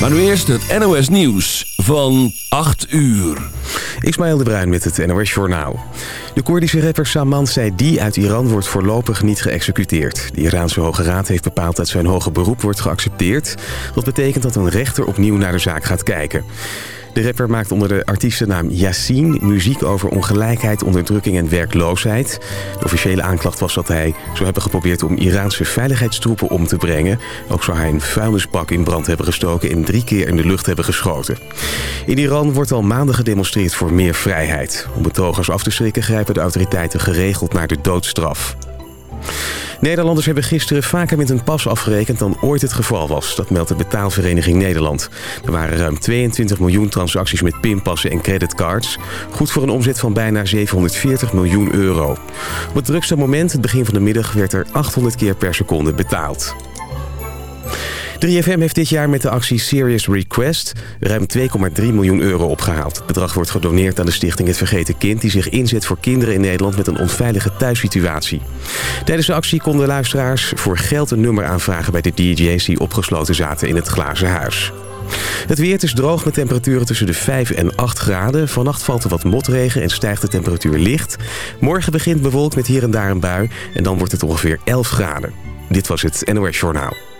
Maar nu eerst het NOS Nieuws van 8 uur. Ismaël de Bruin met het NOS Journaal. De Koerdische rapper Saman Saidi uit Iran wordt voorlopig niet geëxecuteerd. De Iraanse Hoge Raad heeft bepaald dat zijn hoge beroep wordt geaccepteerd. Dat betekent dat een rechter opnieuw naar de zaak gaat kijken. De rapper maakt onder de artiestennaam Yassine muziek over ongelijkheid, onderdrukking en werkloosheid. De officiële aanklacht was dat hij zou hebben geprobeerd om Iraanse veiligheidstroepen om te brengen. Ook zou hij een vuilnisbak in brand hebben gestoken en drie keer in de lucht hebben geschoten. In Iran wordt al maanden gedemonstreerd voor meer vrijheid. Om betogers af te schrikken grijpen de autoriteiten geregeld naar de doodstraf. Nederlanders hebben gisteren vaker met een pas afgerekend dan ooit het geval was. Dat meldt de betaalvereniging Nederland. Er waren ruim 22 miljoen transacties met pinpassen en creditcards. Goed voor een omzet van bijna 740 miljoen euro. Op het drukste moment, het begin van de middag, werd er 800 keer per seconde betaald. 3FM heeft dit jaar met de actie Serious Request ruim 2,3 miljoen euro opgehaald. Het bedrag wordt gedoneerd aan de stichting Het Vergeten Kind... die zich inzet voor kinderen in Nederland met een onveilige thuissituatie. Tijdens de actie konden luisteraars voor geld een nummer aanvragen... bij de DJ's die opgesloten zaten in het glazen huis. Het weer is droog met temperaturen tussen de 5 en 8 graden. Vannacht valt er wat motregen en stijgt de temperatuur licht. Morgen begint bewolkt met hier en daar een bui en dan wordt het ongeveer 11 graden. Dit was het NOS Journaal.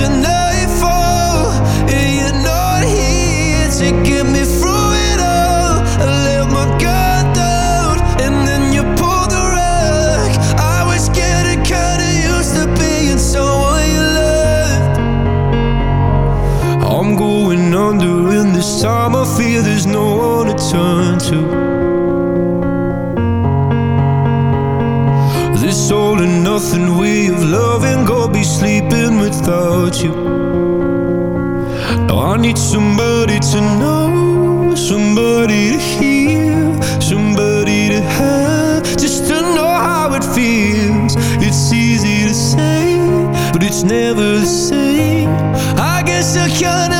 tonight nothing we have loved and go be sleeping without you. Now I need somebody to know, somebody to hear, somebody to have, just to know how it feels. It's easy to say, but it's never the same. I guess I kinda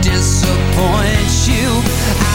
disappoint you.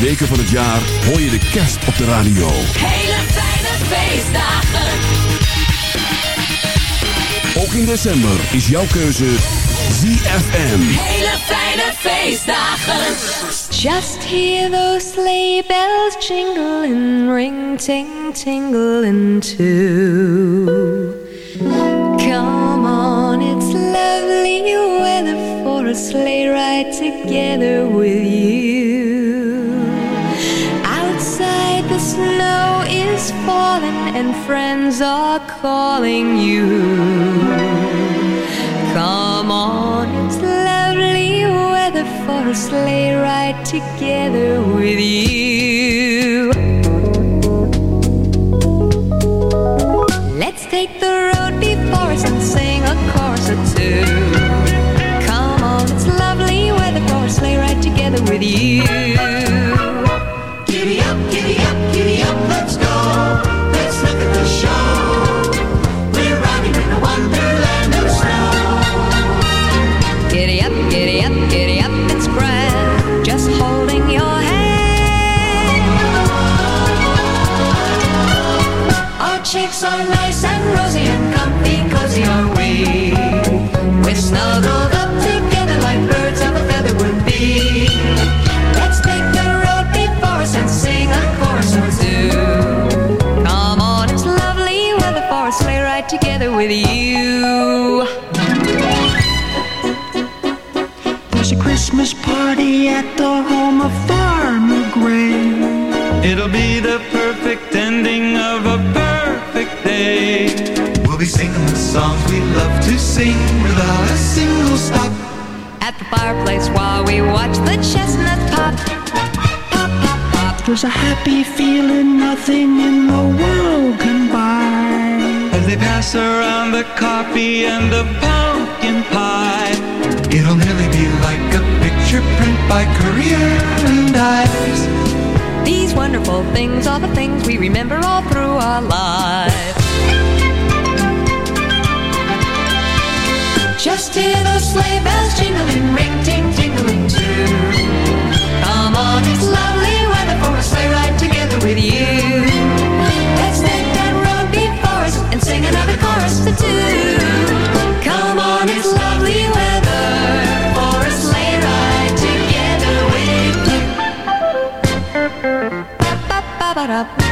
Weken van het jaar hoor je de kerst op de radio. Hele fijne feestdagen. Ook in december is jouw keuze ZFM. Hele fijne feestdagen. Just hear those sleigh bells jingle and ring ting tingling too. Calling you. Come on, it's lovely weather for a sleigh ride together with you. Let's take the There's a happy feeling nothing in the world can buy. As they pass around the coffee and the pumpkin pie. It'll nearly be like a picture print by Career and Ives. These wonderful things are the things we remember all through our lives. Just hear those sleigh bells jingling, ring ting tingling too. Come on, it's lovely weather for a sleigh ride together with you. Let's take that road before us and sing another chorus or two. Come on, it's lovely weather for a sleigh ride together with you. Ba-ba-ba-ba-da.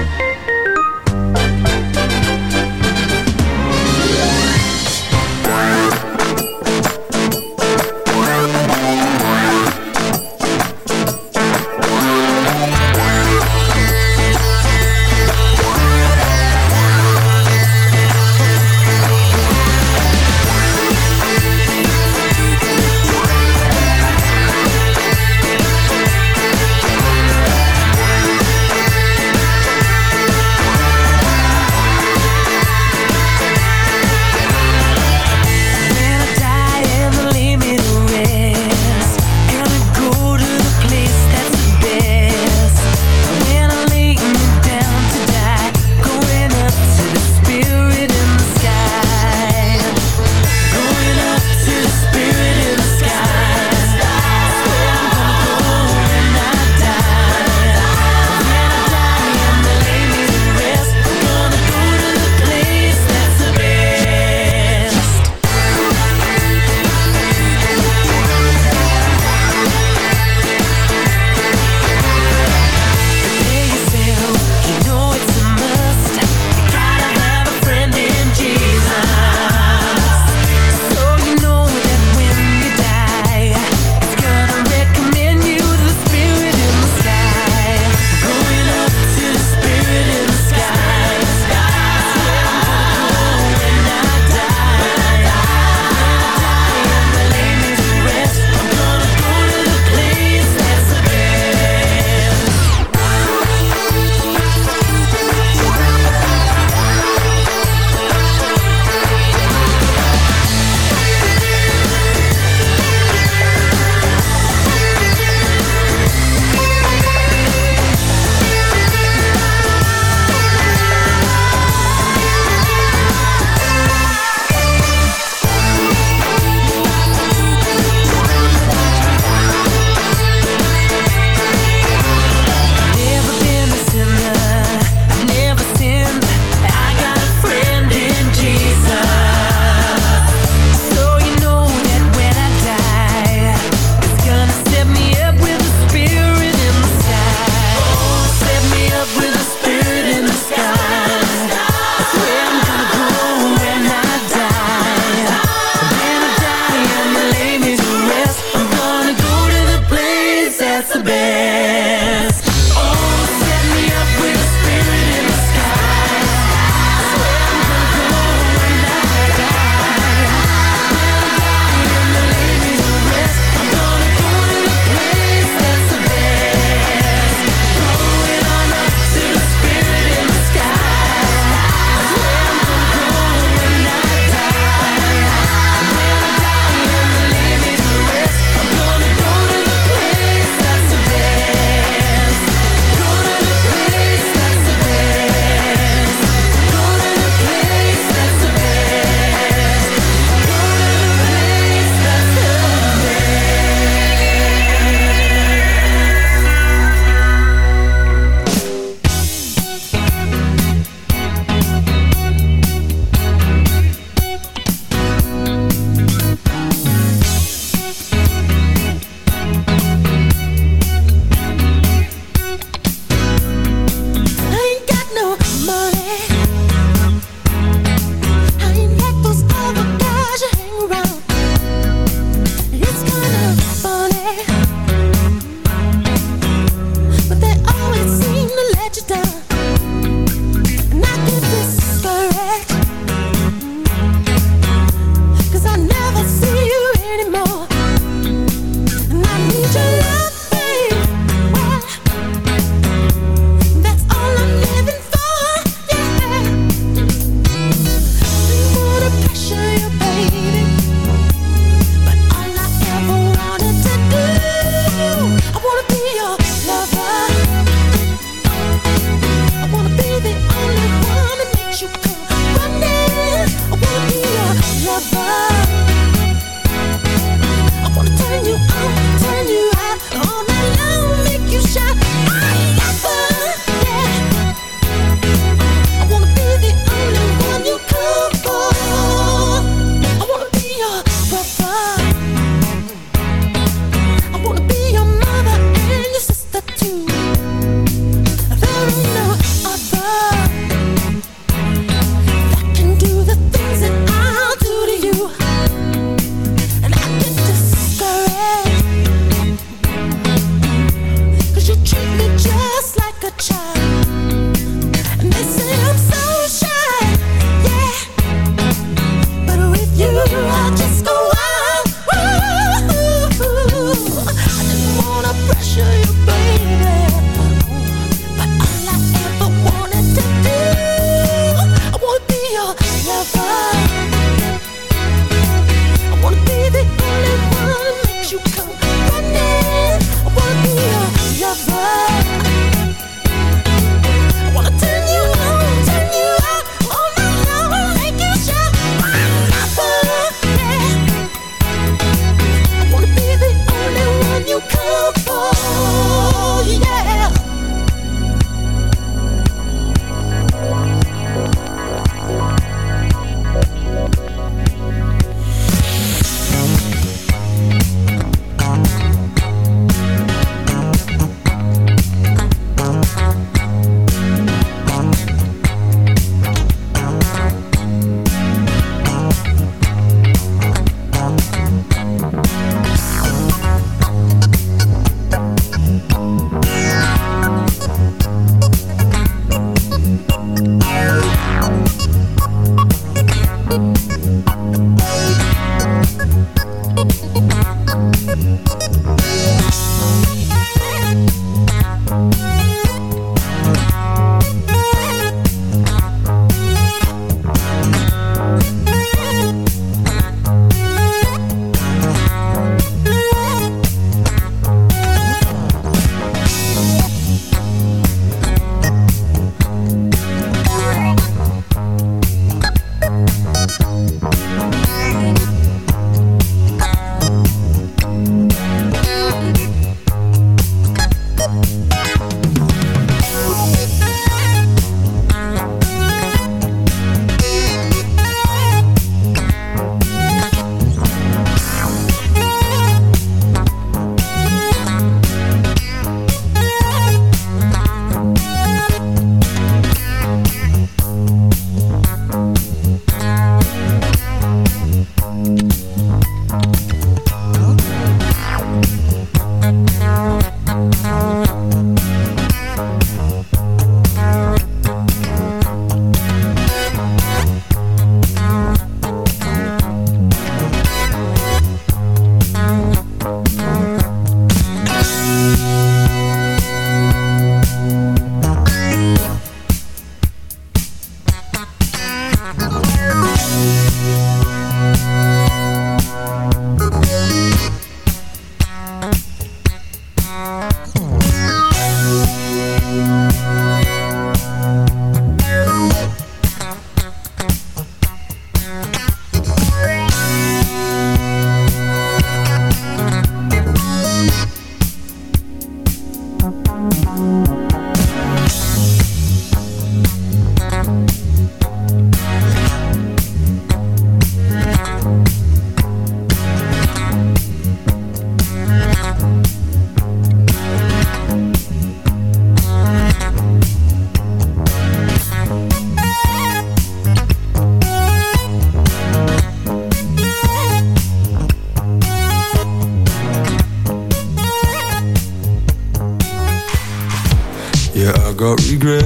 regret.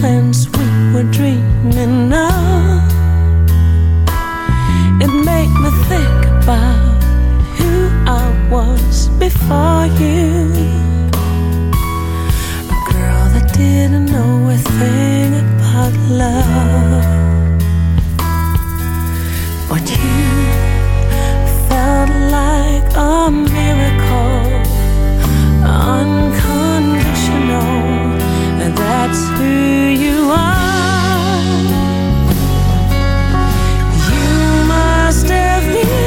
plans we were dreaming of. It made me think about who I was before you. A girl that didn't know a thing about love. But you felt like a miracle, unconditional that's who you are. You must have been.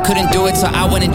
Couldn't do it, so I went and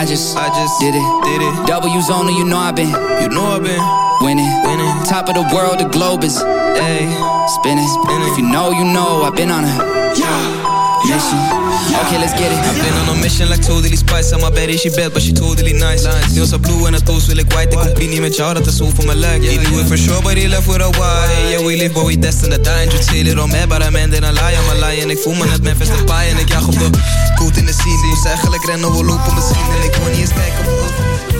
I just, I just did it, did it. W's only, you know I've been, you know I've been winning, winning. Top of the world, the globe is, ayy, spinning, spinning. If you know, you know, I've been on a, yeah. Okay, let's get it. I've been on a mission like totally spice. I'm my baddie, she bad, but she totally nice. Nails are blue en het toes wil ik white. Ik compie niet met jou, dat is hoe voor mijn. He knew it for sure, but he left with a why. Yeah, we live, but we destined to die. And you say it on me, but I'm ending a lie. I'm a lie en ik voel me net Memphis de paai. En ik jag op de goed in de scene. Moest eigenlijk rennen, we lopen misschien. En ik kon niet eens kijken